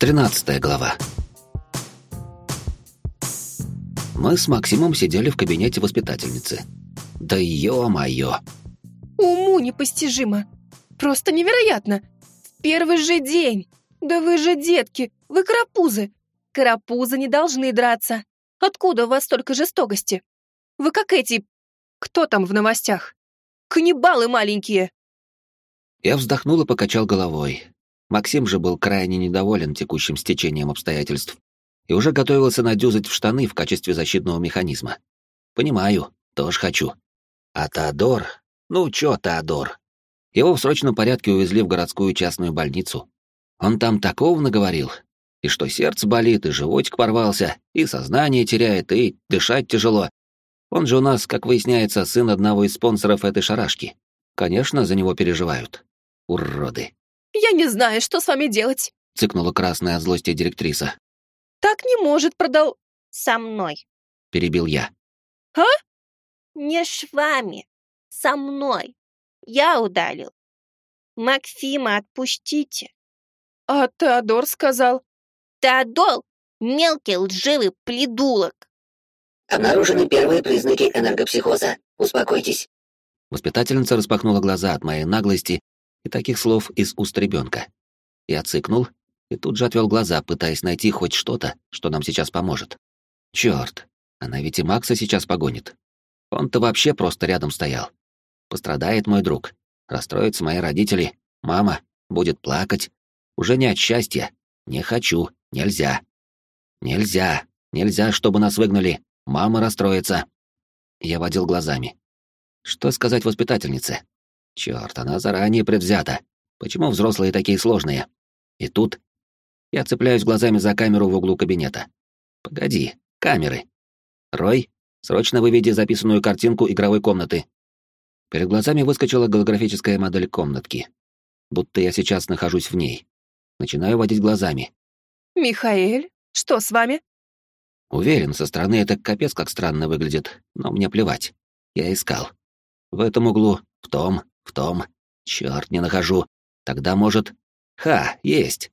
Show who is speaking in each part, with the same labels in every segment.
Speaker 1: Тринадцатая глава. Мы с Максимом сидели в кабинете воспитательницы. Да ё-моё!
Speaker 2: Уму непостижимо. Просто невероятно. В первый же день. Да вы же детки, вы карапузы. Карапузы не должны драться. Откуда у вас столько жестокости? Вы как эти... Кто там в новостях? Каннибалы маленькие.
Speaker 1: Я вздохнул и покачал головой. Максим же был крайне недоволен текущим стечением обстоятельств и уже готовился надюзать в штаны в качестве защитного механизма. Понимаю, тоже хочу. А Теодор... Ну чё Теодор? Его в срочном порядке увезли в городскую частную больницу. Он там такого наговорил, и что сердце болит, и животик порвался, и сознание теряет, и дышать тяжело. Он же у нас, как выясняется, сын одного из спонсоров этой шарашки. Конечно, за него переживают. Уроды.
Speaker 2: Я не знаю, что с вами делать.
Speaker 1: Цыкнула красная от злости директриса.
Speaker 2: Так не может продал...
Speaker 3: Со мной.
Speaker 1: Перебил я.
Speaker 2: А?
Speaker 3: Не с вами. Со мной. Я удалил. Максима отпустите.
Speaker 2: А Теодор сказал...
Speaker 3: Теодор — мелкий лживый придурок.
Speaker 4: Обнаружены первые признаки энергопсихоза. Успокойтесь.
Speaker 1: Воспитательница распахнула глаза от моей наглости и таких слов из уст ребенка. Я цыкнул и тут же отвел глаза, пытаясь найти хоть что-то, что нам сейчас поможет. Черт, она ведь и Макса сейчас погонит. Он-то вообще просто рядом стоял. Пострадает мой друг, расстроятся мои родители, мама будет плакать. Уже не от счастья. Не хочу, нельзя. Нельзя, нельзя, чтобы нас выгнали. Мама расстроится. Я водил глазами. Что сказать воспитательнице? Черт, она заранее предвзята. Почему взрослые такие сложные? И тут я цепляюсь глазами за камеру в углу кабинета. Погоди, камеры. Рой, срочно выведи записанную картинку игровой комнаты. Перед глазами выскочила голографическая модель комнатки. Будто я сейчас нахожусь в ней. Начинаю водить глазами.
Speaker 2: Михаэль, что с вами?
Speaker 1: Уверен, со стороны это капец как странно выглядит, но мне плевать. Я искал. В этом углу, в том, в том. Черт, не нахожу. Тогда, может... Ха, есть.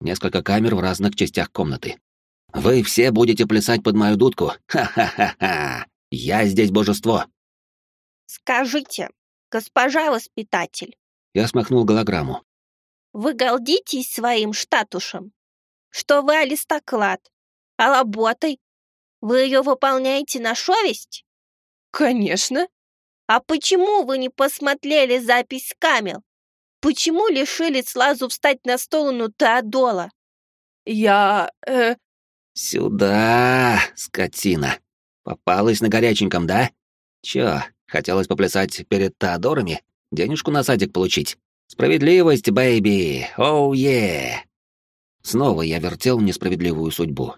Speaker 1: Несколько камер в разных частях комнаты. Вы все будете плясать под мою дудку. Ха-ха-ха-ха. Я здесь божество.
Speaker 3: Скажите, госпожа воспитатель,
Speaker 1: Я смахнул голограмму.
Speaker 3: вы гордитесь своим штатушем? Что вы аристократ? А работой? Вы ее выполняете на совесть?
Speaker 2: Конечно.
Speaker 3: А почему вы не посмотрели запись камер? Почему лишили сразу встать на сторону Теодола?
Speaker 2: Я... Э,
Speaker 1: Сюда, скотина. Попалась на горяченьком, да? Чё, хотелось поплясать перед Теодорами? Денежку на садик получить? Справедливость, бэйби! Оу, е! Снова я вертел несправедливую судьбу.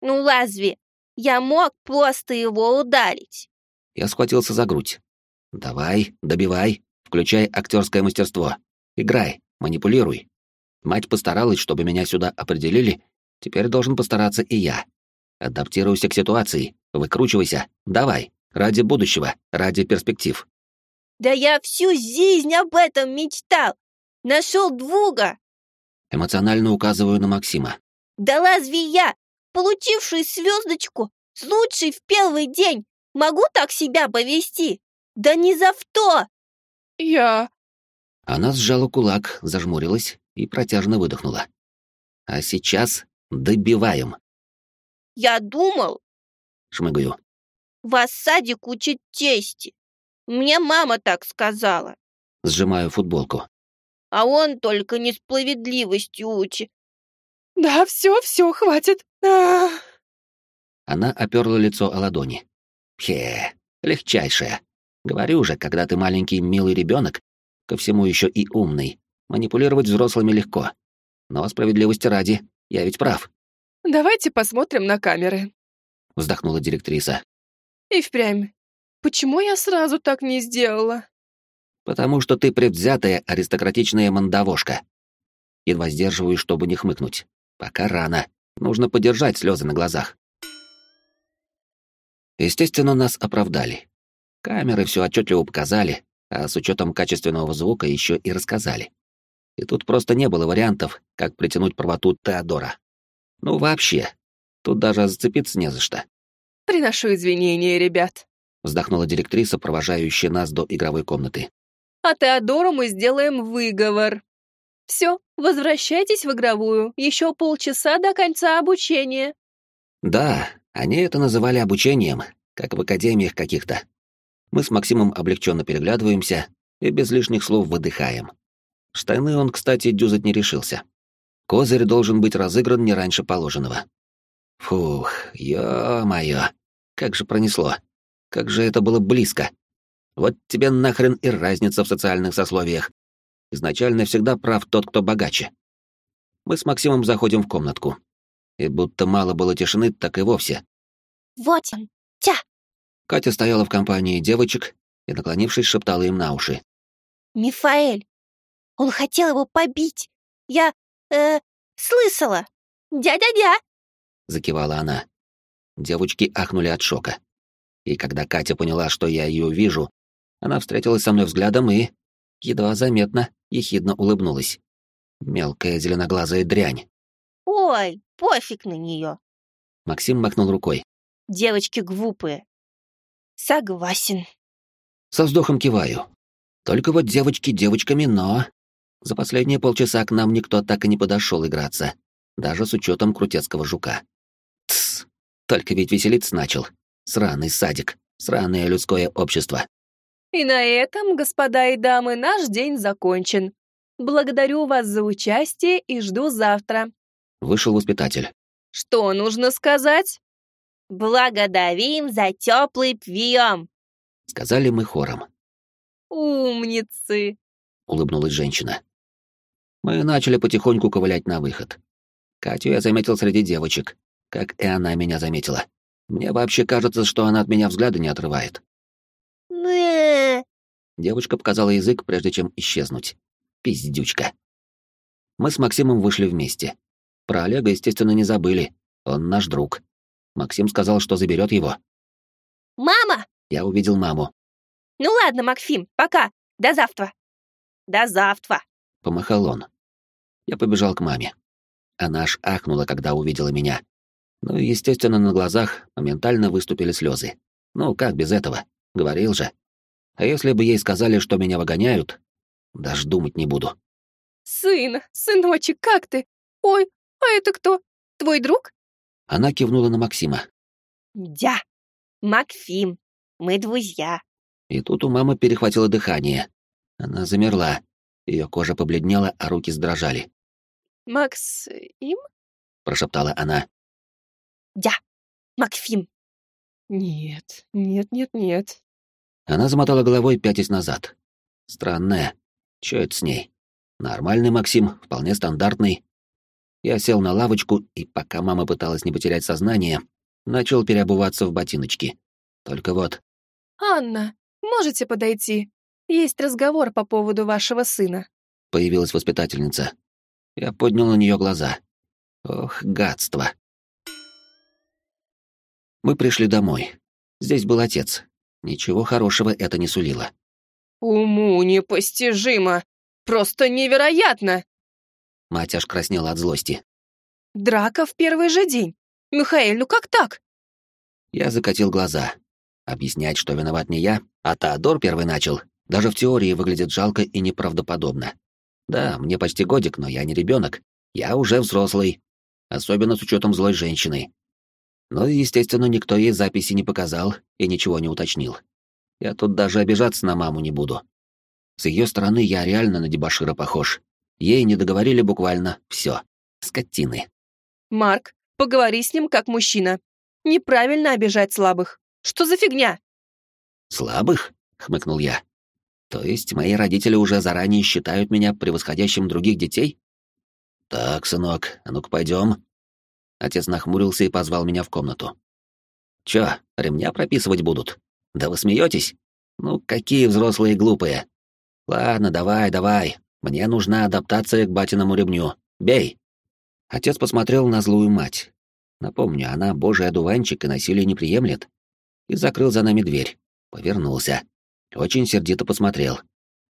Speaker 3: Ну разве я мог просто его ударить?
Speaker 1: Я схватился за грудь. Давай, добивай, включай актерское мастерство. Играй, манипулируй. Мать постаралась, чтобы меня сюда определили, теперь должен постараться и я. Адаптируйся к ситуации, выкручивайся, давай, ради будущего, ради перспектив.
Speaker 3: Да я всю жизнь об этом мечтал. Нашел друга.
Speaker 1: Эмоционально указываю на Максима.
Speaker 3: Да разве я, получивший звездочку, с лучшей в первый день, могу так себя повести? Да ни за что!
Speaker 2: я...
Speaker 1: Она сжала кулак, зажмурилась и протяжно выдохнула. А сейчас добиваем,
Speaker 3: Я думал,
Speaker 1: шмыгаю.
Speaker 3: вас садик учит чести. Мне мама так сказала.
Speaker 1: Сжимаю футболку.
Speaker 3: А он только несправедливостью учит.
Speaker 2: Да, все, все, хватит. А,
Speaker 1: Она оперла лицо о ладони. Хе, легчайшая. Говорю же, когда ты маленький милый ребенок, ко всему еще и умный, манипулировать взрослыми легко. Но справедливости ради, я ведь прав,
Speaker 2: Давайте посмотрим на камеры.
Speaker 1: вздохнула директриса.
Speaker 2: И впрямь. Почему я сразу так не сделала?
Speaker 1: Потому что ты предвзятая аристократичная мандавошка. Едва сдерживаю, чтобы не хмыкнуть. Пока рано. Нужно подержать слезы на глазах. Естественно, нас оправдали. Камеры все отчетливо показали, а с учетом качественного звука еще и рассказали. И тут просто не было вариантов, как притянуть правоту Теодора. Ну вообще, тут даже зацепиться не за что.
Speaker 2: «Приношу извинения, ребят», —
Speaker 1: вздохнула директриса, провожающая нас до игровой комнаты.
Speaker 2: «А Теодору мы сделаем выговор. Все, возвращайтесь в игровую, еще полчаса до конца обучения».
Speaker 1: Да, они это называли обучением, как в академиях каких-то. Мы с Максимом облегченно переглядываемся и без лишних слов выдыхаем. Штаны он, кстати, дюзать не решился. Козырь должен быть разыгран не раньше положенного. Фух, ё-моё, как же пронесло. Как же это было близко. Вот тебе нахрен и разница в социальных сословиях. Изначально всегда прав тот, кто богаче. Мы с Максимом заходим в комнатку. И будто мало было тишины, так и вовсе.
Speaker 3: Вот он, тя.
Speaker 1: Катя стояла в компании девочек и, наклонившись, шептала им на уши.
Speaker 3: Мифаэль. Он хотел его побить. Я, э, слышала. Дядя-дя.
Speaker 1: Закивала она. Девочки ахнули от шока. И когда Катя поняла, что я ее вижу, она встретилась со мной взглядом и, едва заметно, ехидно улыбнулась. Мелкая зеленоглазая дрянь.
Speaker 3: Ой, пофиг на нее.
Speaker 1: Максим махнул рукой.
Speaker 3: Девочки глупые. Согласен.
Speaker 1: Со вздохом киваю. Только вот девочки девочками, но... За последние полчаса к нам никто так и не подошел играться, даже с учетом крутецкого жука. Тсс, только ведь веселиться начал. Сраный садик, сраное людское общество.
Speaker 2: И на этом, господа и дамы, наш день закончен. Благодарю вас за участие и жду завтра.
Speaker 1: Вышел воспитатель.
Speaker 2: Что нужно сказать?
Speaker 3: Благодарим за теплый прием.
Speaker 1: Сказали мы хором.
Speaker 2: Умницы,
Speaker 1: улыбнулась женщина. Мы начали потихоньку ковылять на выход. Катю я заметил среди девочек, как и она меня заметила. Мне вообще кажется, что она от меня взгляда не отрывает. Девочка показала язык, прежде чем исчезнуть. Пиздючка. Мы с Максимом вышли вместе. Про Олега, естественно, не забыли. Он наш друг. Максим сказал, что заберет его.
Speaker 3: Мама!
Speaker 1: Я увидел маму.
Speaker 3: Ну ладно, Максим, пока. До завтра. До завтра.
Speaker 1: Помахал он. Я побежал к маме. Она аж ахнула, когда увидела меня. Ну и, естественно, на глазах моментально выступили слезы. Ну, как без этого? Говорил же. А если бы ей сказали, что меня выгоняют, даже думать не буду.
Speaker 2: Сын, сыночек, как ты? Ой, а это кто? Твой друг?
Speaker 1: Она кивнула на Максима.
Speaker 3: Дя. Максим. Мы друзья.
Speaker 1: И тут у мамы перехватило дыхание. Она замерла. Ее кожа побледнела, а руки сдрожали.
Speaker 2: Макс им?
Speaker 1: прошептала она.
Speaker 3: Дя. Максим.
Speaker 2: Нет, нет, нет, нет.
Speaker 1: Она замотала головой, пятясь назад. Странная. Чё это с ней? Нормальный Максим, вполне стандартный. Я сел на лавочку, и пока мама пыталась не потерять сознание, начал переобуваться в ботиночки. Только вот...
Speaker 2: «Анна, можете подойти? Есть разговор по поводу вашего сына».
Speaker 1: Появилась воспитательница. Я поднял на нее глаза. Ох, гадство. Мы пришли домой. Здесь был отец. Ничего хорошего это не сулило.
Speaker 2: «Уму непостижимо! Просто невероятно!»
Speaker 1: Мать аж краснела от злости.
Speaker 2: «Драка в первый же день! Михаил, ну как так?»
Speaker 1: Я закатил глаза. Объяснять, что виноват не я, а Теодор первый начал, даже в теории выглядит жалко и неправдоподобно. Да, мне почти годик, но я не ребенок. Я уже взрослый. Особенно с учетом злой женщины. Но, естественно, никто ей записи не показал и ничего не уточнил. Я тут даже обижаться на маму не буду. С ее стороны я реально на дебошира похож. Ей не договорили буквально все. Скотины.
Speaker 2: «Марк, поговори с ним как мужчина. Неправильно обижать слабых. Что за фигня?»
Speaker 1: «Слабых?» — хмыкнул я. «То есть мои родители уже заранее считают меня превосходящим других детей?» «Так, сынок, а ну-ка пойдем. Отец нахмурился и позвал меня в комнату. «Чё, ремня прописывать будут? Да вы смеетесь? Ну, какие взрослые глупые. Ладно, давай, давай. Мне нужна адаптация к батиному ремню. Бей!» Отец посмотрел на злую мать. Напомню, она божий одуванчик и насилие не приемлет. И закрыл за нами дверь. Повернулся. Очень сердито посмотрел.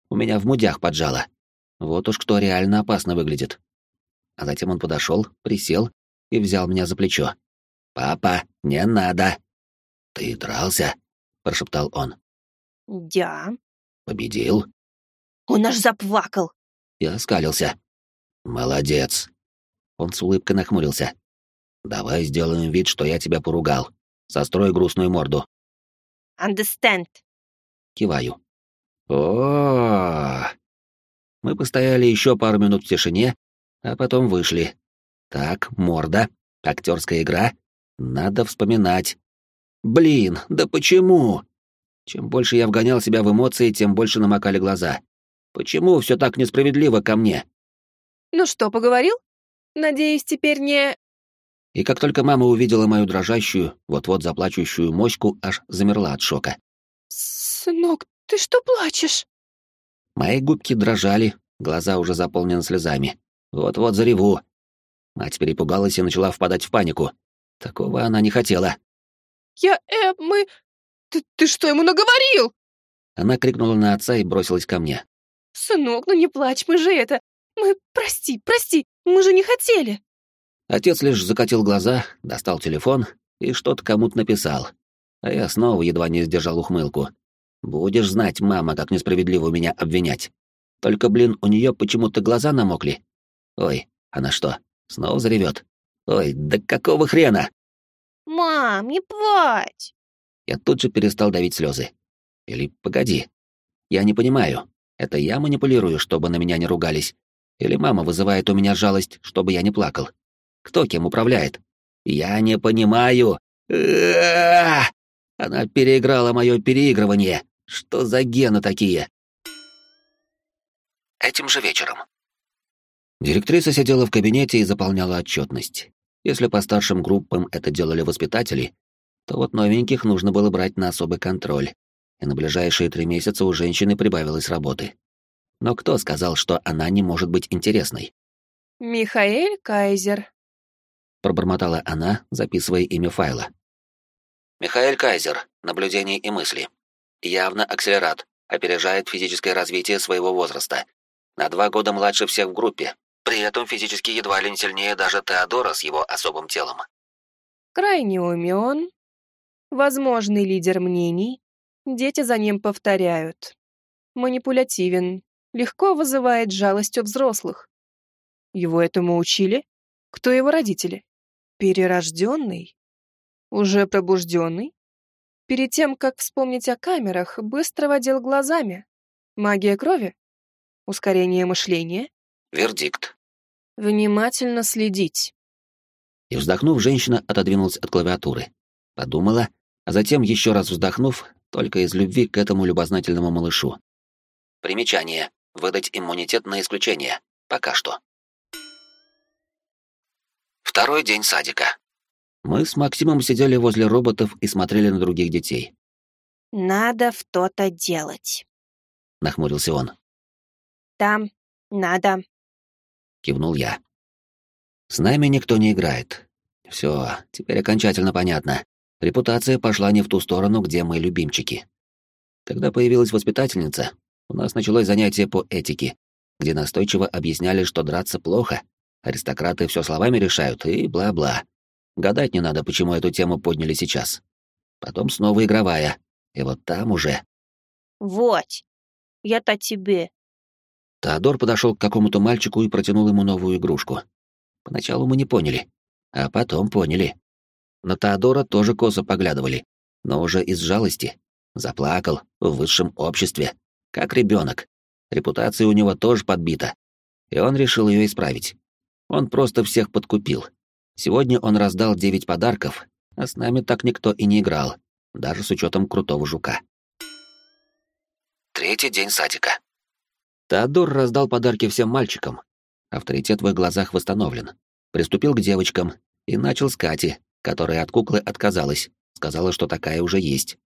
Speaker 1: У меня в мудях поджало. Вот уж кто реально опасно выглядит. А затем он подошел, присел и взял меня за плечо. «Папа, не надо!» «Ты дрался?» — прошептал он.
Speaker 3: «Да».
Speaker 1: «Победил?»
Speaker 3: «Он аж заплакал».
Speaker 1: Я оскалился. «Молодец!» Он с улыбкой нахмурился. «Давай сделаем вид, что я тебя поругал. Сострой грустную морду».
Speaker 3: «Understand».
Speaker 1: Киваю. о Мы постояли еще пару минут в тишине, а потом вышли. Так, морда, актерская игра. Надо вспоминать. Блин, да почему? Чем больше я вгонял себя в эмоции, тем больше намокали глаза. Почему все так несправедливо ко мне?
Speaker 2: Ну что, поговорил? Надеюсь, теперь не...
Speaker 1: И как только мама увидела мою дрожащую, вот-вот заплачущую моську, аж замерла от шока.
Speaker 2: «Сынок, ты что плачешь?»
Speaker 1: Мои губки дрожали, глаза уже заполнены слезами. Вот-вот зареву. Мать перепугалась и начала впадать в панику. Такого она не хотела.
Speaker 2: «Я... э... мы... Ты, ты что ему наговорил?»
Speaker 1: Она крикнула на отца и бросилась ко мне.
Speaker 2: «Сынок, ну не плачь, мы же это... Мы... Прости, прости, мы же не хотели!»
Speaker 1: Отец лишь закатил глаза, достал телефон и что-то кому-то написал. А я снова едва не сдержал ухмылку. «Будешь знать, мама, как несправедливо меня обвинять. Только, блин, у нее почему-то глаза намокли. Ой, она что, снова заревет? Ой, да какого хрена?»
Speaker 3: «Мам, не плачь!»
Speaker 1: Я тут же перестал давить слезы. Или погоди. Я не понимаю, это я манипулирую, чтобы на меня не ругались? Или мама вызывает у меня жалость, чтобы я не плакал? Кто кем управляет? Я не понимаю. Она переиграла мое переигрывание. Что за гены такие? Этим же вечером. Директриса сидела в кабинете и заполняла отчетность. Если по старшим группам это делали воспитатели, то вот новеньких нужно было брать на особый контроль, и на ближайшие три месяца у женщины прибавилось работы. Но кто сказал, что она не может быть интересной?
Speaker 2: «Михаэль Кайзер», —
Speaker 1: пробормотала она, записывая имя файла. «Михаэль Кайзер. Наблюдение и мысли. Явно акселерат. Опережает физическое развитие своего возраста. На два года младше всех в группе. При этом физически едва ли не сильнее даже Теодора с его особым телом.
Speaker 2: Крайне умен, возможный лидер мнений, дети за ним повторяют. Манипулятивен, легко вызывает жалость у взрослых. Его этому учили? Кто его родители? Перерожденный? Уже пробужденный? Перед тем, как вспомнить о камерах, быстро водил глазами. Магия крови? Ускорение мышления?
Speaker 1: Вердикт.
Speaker 2: Внимательно следить.
Speaker 1: И вздохнув, женщина отодвинулась от клавиатуры. Подумала, а затем, еще раз вздохнув, только из любви к этому любознательному малышу. Примечание. Выдать иммунитет на исключение. Пока что. Второй день садика. Мы с Максимом сидели возле роботов и смотрели на других детей.
Speaker 3: «Надо что-то делать», —
Speaker 1: нахмурился он.
Speaker 3: «Там надо», —
Speaker 1: кивнул я. «С нами никто не играет. Все, теперь окончательно понятно. Репутация пошла не в ту сторону, где мы любимчики. Когда появилась воспитательница, у нас началось занятие по этике, где настойчиво объясняли, что драться плохо, аристократы все словами решают и бла-бла. Гадать не надо, почему эту тему подняли сейчас. Потом снова игровая, и вот там уже...
Speaker 3: «Вот, я-то тебе».
Speaker 1: Теодор подошел к какому-то мальчику и протянул ему новую игрушку. Поначалу мы не поняли, а потом поняли. На Теодора тоже косо поглядывали, но уже из жалости. Заплакал в высшем обществе, как ребенок. Репутация у него тоже подбита. И он решил ее исправить. Он просто всех подкупил. Сегодня он раздал девять подарков, а с нами так никто и не играл, даже с учетом крутого жука. Третий день садика. Теодор раздал подарки всем мальчикам. Авторитет в их глазах восстановлен. Приступил к девочкам и начал с Кати, которая от куклы отказалась, сказала, что такая уже есть.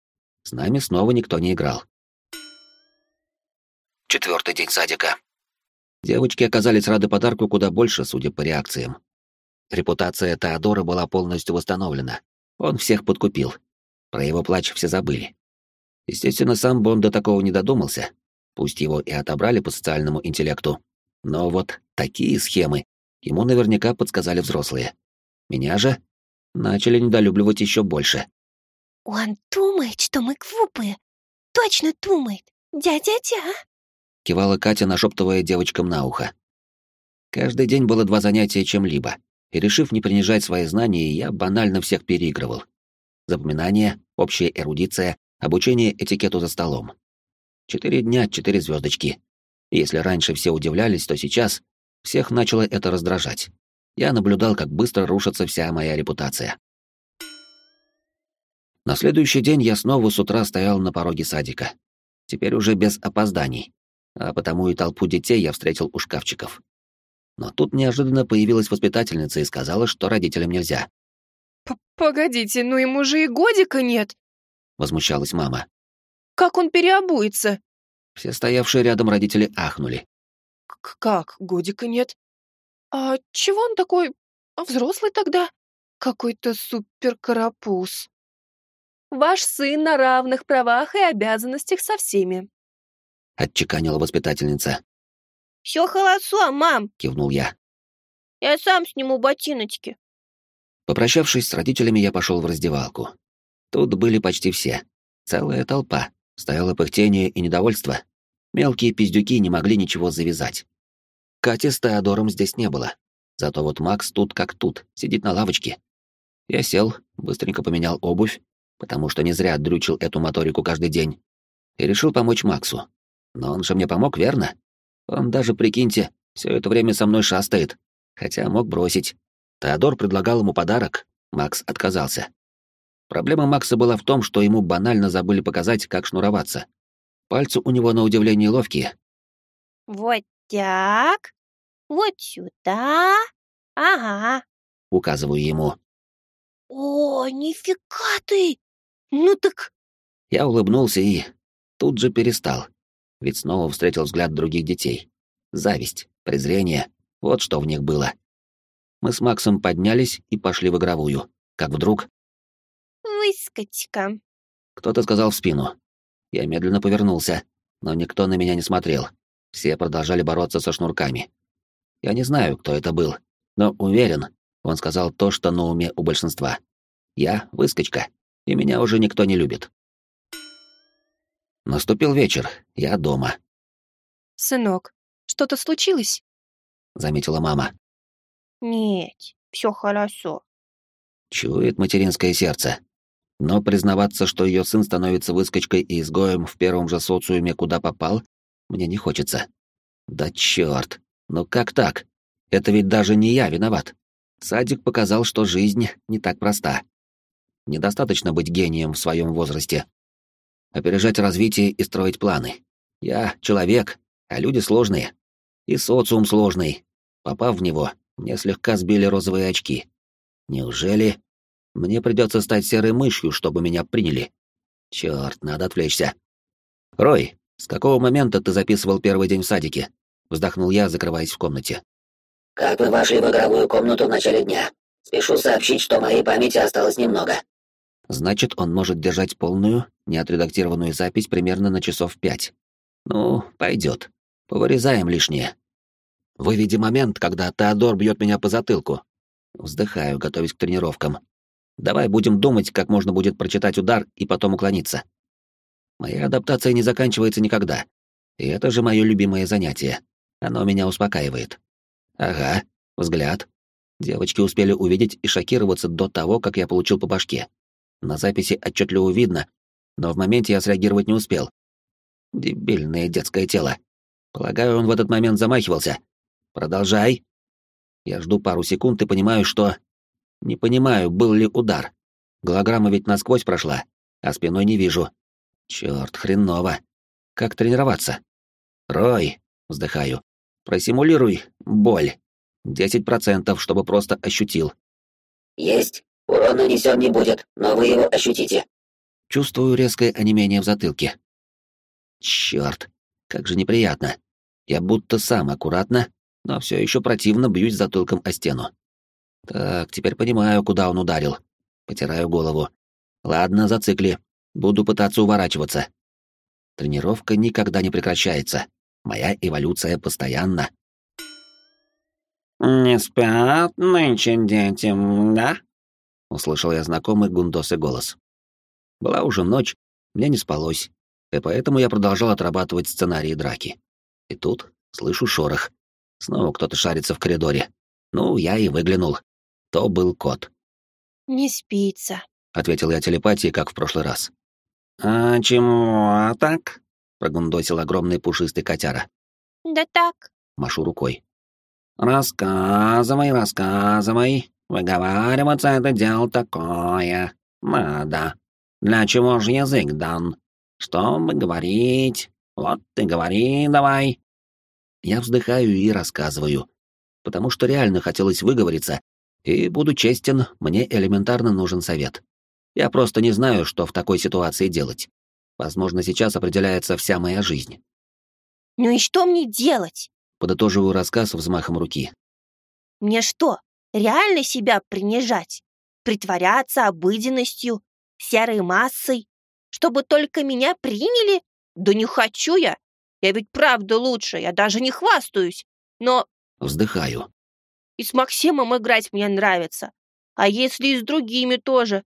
Speaker 1: С нами снова никто не играл. Четвертый день садика. Девочки оказались рады подарку куда больше, судя по реакциям. Репутация Теодора была полностью восстановлена. Он всех подкупил. Про его плач все забыли. Естественно, сам Бонд до такого не додумался. Пусть его и отобрали по социальному интеллекту, Но вот такие схемы ему наверняка подсказали взрослые. Меня же начали недолюбливать еще больше.
Speaker 3: «Он думает, что мы глупые. Точно думает. Дядя-дя!»
Speaker 1: Кивала Катя, нашептывая девочкам на ухо. Каждый день было два занятия чем-либо, и, решив не принижать свои знания, я банально всех переигрывал. Запоминание, общая эрудиция, обучение этикету за столом. Четыре дня, четыре звездочки. Если раньше все удивлялись, то сейчас всех начало это раздражать. Я наблюдал, как быстро рушится вся моя репутация. На следующий день я снова с утра стоял на пороге садика. Теперь уже без опозданий, а потому и толпу детей я встретил у шкафчиков. Но тут неожиданно появилась воспитательница и сказала, что родителям нельзя.
Speaker 2: «Погодите, ну ему же и годика нет!»
Speaker 1: — возмущалась мама.
Speaker 2: «Как он переобуется?»
Speaker 1: Все стоявшие рядом родители ахнули.
Speaker 2: «Как годика нет? А чего он такой взрослый тогда? Какой-то суперкарапуз!» «Ваш сын на равных правах и обязанностях со всеми», —
Speaker 1: отчеканила воспитательница.
Speaker 3: «Все хорошо, мам!»
Speaker 1: — кивнул я.
Speaker 3: «Я сам сниму ботиночки».
Speaker 1: Попрощавшись с родителями, я пошел в раздевалку. Тут были почти все. Целая толпа. Стояло пыхтение и недовольство. Мелкие пиздюки не могли ничего завязать. Кати с Теодором здесь не было. Зато вот Макс тут как тут, сидит на лавочке. Я сел, быстренько поменял обувь, потому что не зря дрючил эту моторику каждый день, и решил помочь Максу. Но он же мне помог, верно? Он даже, прикиньте, все это время со мной шастает, хотя мог бросить. Теодор предлагал ему подарок, Макс отказался. Проблема Макса была в том, что ему банально забыли показать, как шнуроваться. Пальцы у него на удивление ловкие.
Speaker 3: «Вот так, вот сюда, ага», —
Speaker 1: указываю ему.
Speaker 3: «О, нифига ты! Ну так...»
Speaker 1: Я улыбнулся и тут же перестал ведь снова встретил взгляд других детей. Зависть, презрение — вот что в них было. Мы с Максом поднялись и пошли в игровую, как вдруг...
Speaker 3: «Выскочка!»
Speaker 1: Кто-то сказал в спину. Я медленно повернулся, но никто на меня не смотрел. Все продолжали бороться со шнурками. Я не знаю, кто это был, но уверен, он сказал то, что на уме у большинства. Я — выскочка, и меня уже никто не любит. Наступил вечер, я дома.
Speaker 2: «Сынок, что-то случилось?»
Speaker 1: — заметила мама.
Speaker 3: «Нет, все хорошо».
Speaker 1: Чует материнское сердце. Но признаваться, что ее сын становится выскочкой и изгоем в первом же социуме, куда попал, мне не хочется. Да черт, ну как так? Это ведь даже не я виноват. Садик показал, что жизнь не так проста. Недостаточно быть гением в своем возрасте, опережать развитие и строить планы. Я человек, а люди сложные. И социум сложный. Попав в него, мне слегка сбили розовые очки. Неужели мне придется стать серой мышью, чтобы меня приняли? Черт, надо отвлечься. Рой, с какого момента ты записывал первый день в садике? Вздохнул я, закрываясь в комнате.
Speaker 4: Как вы вошли в игровую комнату в начале дня? Спешу сообщить, что моей памяти осталось немного.
Speaker 1: Значит, он может держать полную, неотредактированную запись примерно на часов пять. Ну, пойдет. Повырезаем лишнее. Выведи момент, когда Теодор бьет меня по затылку. Вздыхаю, готовясь к тренировкам. Давай будем думать, как можно будет прочитать удар и потом уклониться. Моя адаптация не заканчивается никогда. И это же мое любимое занятие. Оно меня успокаивает. Ага, взгляд. Девочки успели увидеть и шокироваться до того, как я получил по башке. На записи отчетливо видно, но в моменте я среагировать не успел. Дебильное детское тело. Полагаю, он в этот момент замахивался. Продолжай. Я жду пару секунд и понимаю, что... Не понимаю, был ли удар. Голограмма ведь насквозь прошла, а спиной не вижу. Черт, хреново. Как тренироваться? Рой, вздыхаю. Просимулируй боль. Десять процентов, чтобы просто ощутил.
Speaker 4: Есть. Урон нанесен не будет, но вы его ощутите.
Speaker 1: Чувствую резкое онемение в затылке. Черт, как же неприятно. Я будто сам аккуратно, но все еще противно бьюсь затылком о стену. Так, теперь понимаю, куда он ударил. Потираю голову. Ладно, зацикли. Буду пытаться уворачиваться. Тренировка никогда не прекращается. Моя эволюция постоянна. «Не спят нынче дети, да?» — услышал я знакомый гундосый голос. Была уже ночь, мне не спалось, и поэтому я продолжал отрабатывать сценарии драки. И тут слышу шорох. Снова кто-то шарится в коридоре. Ну, я и выглянул. То был кот.
Speaker 3: «Не спится», —
Speaker 1: ответил я телепатией, как в прошлый раз. «А чему так?» — прогундосил огромный пушистый котяра.
Speaker 3: «Да так».
Speaker 1: Машу рукой. «Рассказывай, рассказывай. Выговариваться это дело такое. Надо. Для чего же язык дан? Чтобы говорить. Вот ты говори давай». Я вздыхаю и рассказываю, потому что реально хотелось выговориться, и, буду честен, мне элементарно нужен совет. Я просто не знаю, что в такой ситуации делать. Возможно, сейчас определяется вся моя жизнь.
Speaker 3: «Ну и что мне делать?»
Speaker 1: Подытоживаю рассказ взмахом руки.
Speaker 3: «Мне что, реально себя принижать? Притворяться обыденностью, серой массой? Чтобы только меня приняли? Да не хочу я! Я ведь правда лучше, я даже не хвастаюсь. Но...»
Speaker 1: Вздыхаю.
Speaker 3: «И с Максимом играть мне нравится. А если и с другими тоже?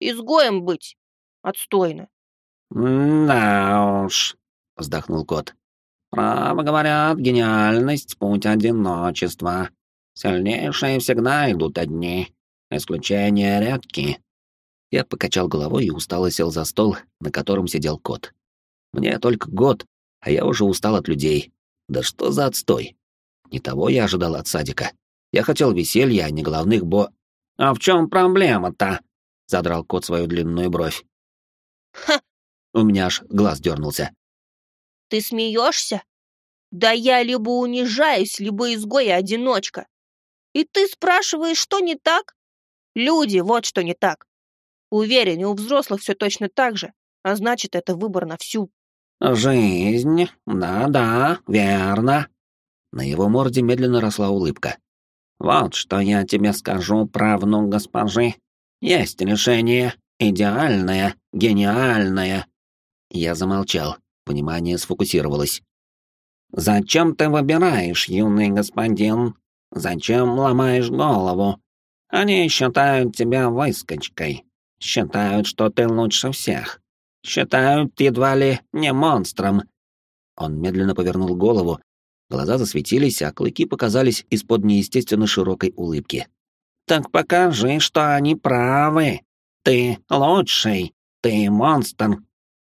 Speaker 3: Изгоем быть? Отстойно».
Speaker 1: «Да уж», — вздохнул кот. Право говорят, гениальность — путь одиночества. Сильнейшие всегда идут одни. Исключения редки. Я покачал головой и устало сел за стол, на котором сидел кот. Мне только год, а я уже устал от людей. Да что за отстой? Не того я ожидал от садика. Я хотел веселья, а не головных бо... «А в чем проблема-то?» — задрал кот свою длинную бровь.
Speaker 3: «Ха!»
Speaker 1: У меня аж глаз дернулся.
Speaker 3: Ты смеешься? Да я либо унижаюсь, либо изгой и одиночка. И ты спрашиваешь, что не так? Люди, вот что не так. Уверен, у взрослых все точно так же, а значит, это выбор на всю.
Speaker 1: «Жизнь, да-да, верно». На его морде медленно росла улыбка. «Вот что я тебе скажу, правну госпожи. Есть решение, идеальное, гениальное». Я замолчал, Внимание сфокусировалось. «Зачем ты выбираешь, юный господин? Зачем ломаешь голову? Они считают тебя выскочкой. Считают, что ты лучше всех. Считают едва ли не монстром». Он медленно повернул голову, глаза засветились, а клыки показались из-под неестественно широкой улыбки. «Так покажи, что они правы. Ты лучший. Ты монстр,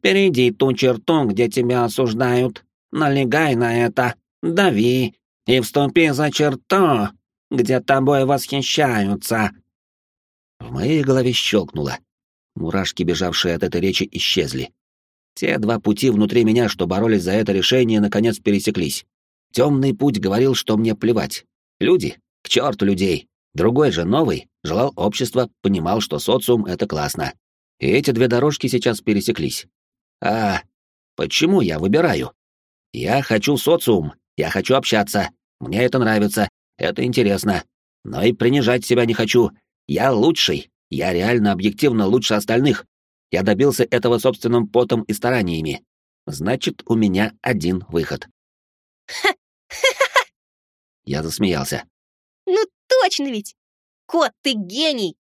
Speaker 1: Перейди ту черту, где тебя осуждают, налегай на это, дави и вступи за черту, где тобой восхищаются». В моей голове щелкнуло. Мурашки, бежавшие от этой речи, исчезли. Те два пути внутри меня, что боролись за это решение, наконец пересеклись. Темный путь говорил, что мне плевать. Люди? К черту людей. Другой же, новый, желал общества, понимал, что социум — это классно. И эти две дорожки сейчас пересеклись. А почему я выбираю? Я хочу социум, я хочу общаться, мне это нравится, это интересно. Но и принижать себя не хочу. Я лучший, я реально объективно лучше остальных. Я добился этого собственным потом и стараниями. Значит, у меня один выход. Я засмеялся.
Speaker 3: Ну точно ведь! Кот, ты гений!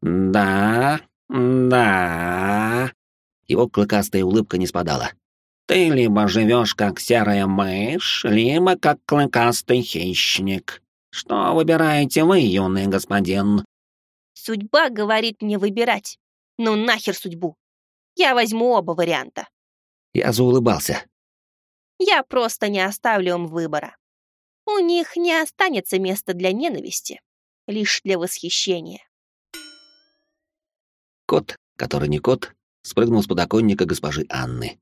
Speaker 1: Да, да. Его клыкастая улыбка не спадала. «Ты либо живешь как серая мышь, либо как клыкастый хищник. Что выбираете вы, юный господин?»
Speaker 3: «Судьба говорит мне выбирать. Ну нахер судьбу. Я возьму оба варианта».
Speaker 1: Я заулыбался.
Speaker 3: «Я просто не оставлю им выбора. У них не останется места для ненависти, лишь для восхищения».
Speaker 1: Кот, который не кот, спрыгнул с подоконника госпожи Анны.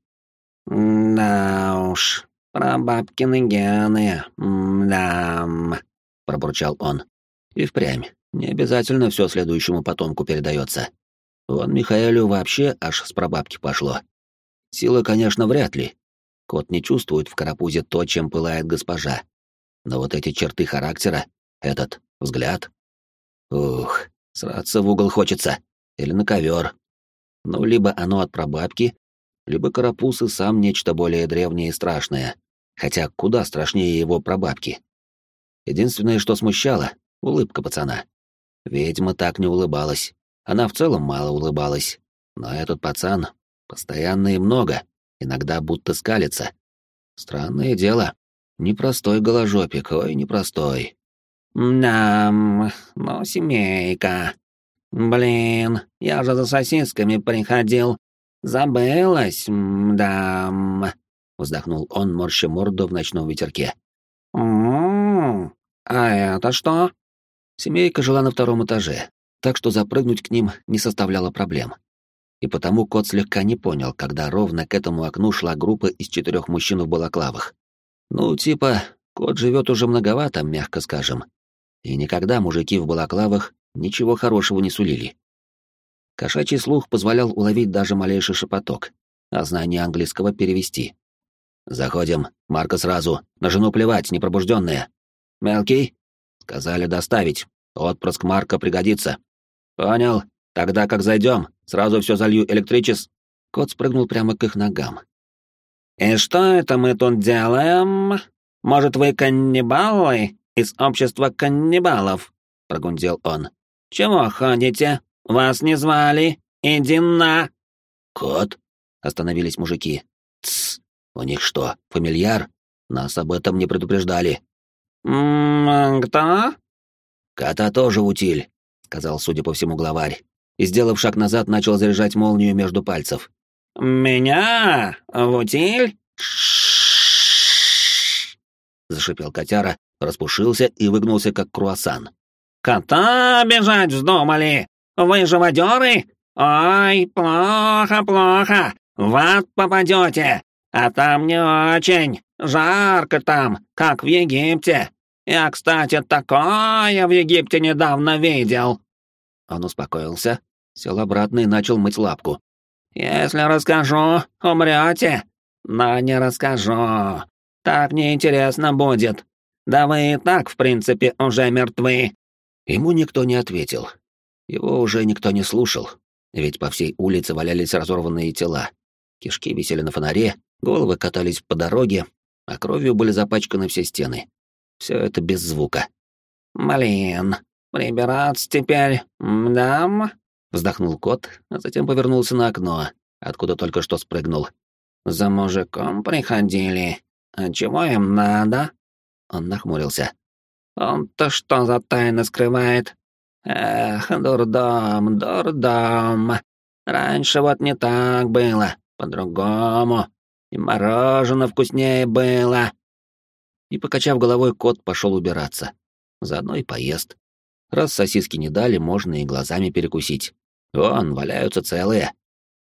Speaker 1: «Да уж, прабабкины гены, да пробурчал он. «И впрямь, не обязательно все следующему потомку передается. Вон Михаэлю вообще аж с прабабки пошло. Сила, конечно, вряд ли. Кот не чувствует в карапузе то, чем пылает госпожа. Но вот эти черты характера, этот взгляд... Ух, сраться в угол хочется. Или на ковер, ну, либо оно от прабабки, либо карапуз и сам нечто более древнее и страшное, хотя куда страшнее его прабабки. Единственное, что смущало — улыбка пацана. Ведьма так не улыбалась. Она в целом мало улыбалась. Но этот пацан постоянно и много, иногда будто скалится. Странное дело. Непростой голожопик, ой, непростой.
Speaker 5: Да, ну, семейка. Блин, я же за сосисками приходил. Забылась, да.
Speaker 1: Вздохнул он, морща морду в ночном ветерке.
Speaker 5: М-м-м, а это что?
Speaker 1: Семейка жила на втором этаже, так что запрыгнуть к ним не составляло проблем. И потому кот слегка не понял, когда ровно к этому окну шла группа из четырех мужчин в балаклавах. Ну, типа, кот живет уже многовато, мягко скажем. И никогда мужики в балаклавах ничего хорошего не сулили. Кошачий слух позволял уловить даже малейший шепоток, а знание английского перевести. «Заходим, Марка сразу, на жену плевать, непробужденная. Мелкий?» «Сказали доставить, отпрыск Марка пригодится». «Понял, тогда как зайдем, сразу все залью электричес...» Кот спрыгнул прямо к их ногам,
Speaker 5: «И что это мы тут делаем? Может, вы каннибалы из общества каннибалов?» — прогундел он. «Чего ходите? Вас не звали? Иди на...»
Speaker 1: «Кот?» — остановились мужики. «Тсс, у них что, фамильяр? Нас об этом не предупреждали».
Speaker 5: «М-м, кто?»
Speaker 1: «Кота тоже утиль», — сказал, судя по всему, главарь. И, сделав шаг назад, начал заряжать молнию между пальцев.
Speaker 5: «Меня? В утиль?»
Speaker 1: Зашипел котяра, распушился и выгнулся, как круассан.
Speaker 5: «Кота бежать вздумали! Вы живодеры? Ой, плохо, плохо! В ад попадете! А там не очень! Жарко там, как в Египте! Я, кстати, такое в Египте недавно видел!»
Speaker 1: Он успокоился, сел обратно и начал мыть лапку.
Speaker 5: «Если расскажу, умрете. Но не расскажу. Так неинтересно будет. Да вы и так, в принципе, уже мертвы».
Speaker 1: Ему никто не ответил. Его уже никто не слушал, ведь по всей улице валялись разорванные тела. Кишки висели на фонаре, головы катались по дороге, а кровью были запачканы все стены. Все это без звука.
Speaker 5: «Блин, прибираться теперь, да?»
Speaker 1: Вздохнул кот, а затем повернулся на окно, откуда только что спрыгнул.
Speaker 5: «За мужиком приходили. А чего им надо?»
Speaker 1: Он нахмурился.
Speaker 5: «Он-то что за тайны скрывает? Эх, дурдом, дурдом. Раньше вот не так было, по-другому. И мороженое вкуснее было».
Speaker 1: И, покачав головой, кот пошел убираться. Заодно и поест. Раз сосиски не дали, можно и глазами перекусить. Вон, валяются целые.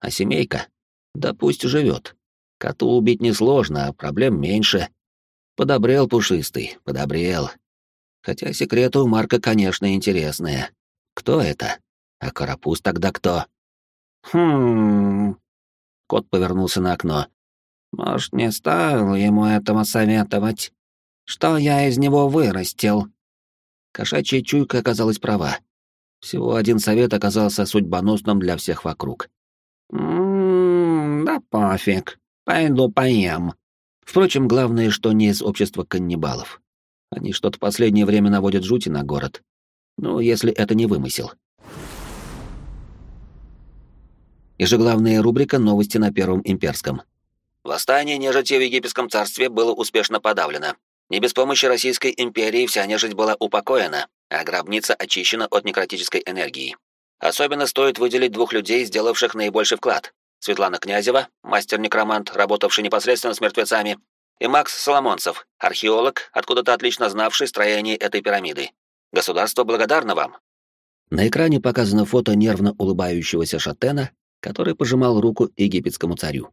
Speaker 1: А семейка? Да пусть живет. Коту убить несложно, а проблем меньше. Подобрел пушистый, подобрел. Хотя секреты у Марка, конечно, интересные. Кто это? А карапуз тогда кто?
Speaker 5: Хм.
Speaker 1: Кот повернулся на окно.
Speaker 5: Может, не стоило ему этого советовать? Что я из него вырастил?
Speaker 1: Кошачья чуйка оказалась права. Всего один совет оказался судьбоносным для всех вокруг.
Speaker 5: «М-м, да пофиг. Пойду поем».
Speaker 1: Впрочем, главное, что не из общества каннибалов. Они что-то последнее время наводят жути на город. Ну, если это не вымысел. Ежеглавная рубрика «Новости на Первом Имперском». Восстание нежити в Египетском царстве было успешно подавлено. Не без помощи Российской империи вся нежить была упокоена, а гробница очищена от некротической энергии. Особенно стоит выделить двух людей, сделавших наибольший вклад. Светлана Князева, мастер-некромант, работавший непосредственно с мертвецами, и Макс Соломонцев, археолог, откуда-то отлично знавший строение этой пирамиды. Государство благодарно вам. На экране показано фото нервно улыбающегося шатена, который пожимал руку египетскому царю.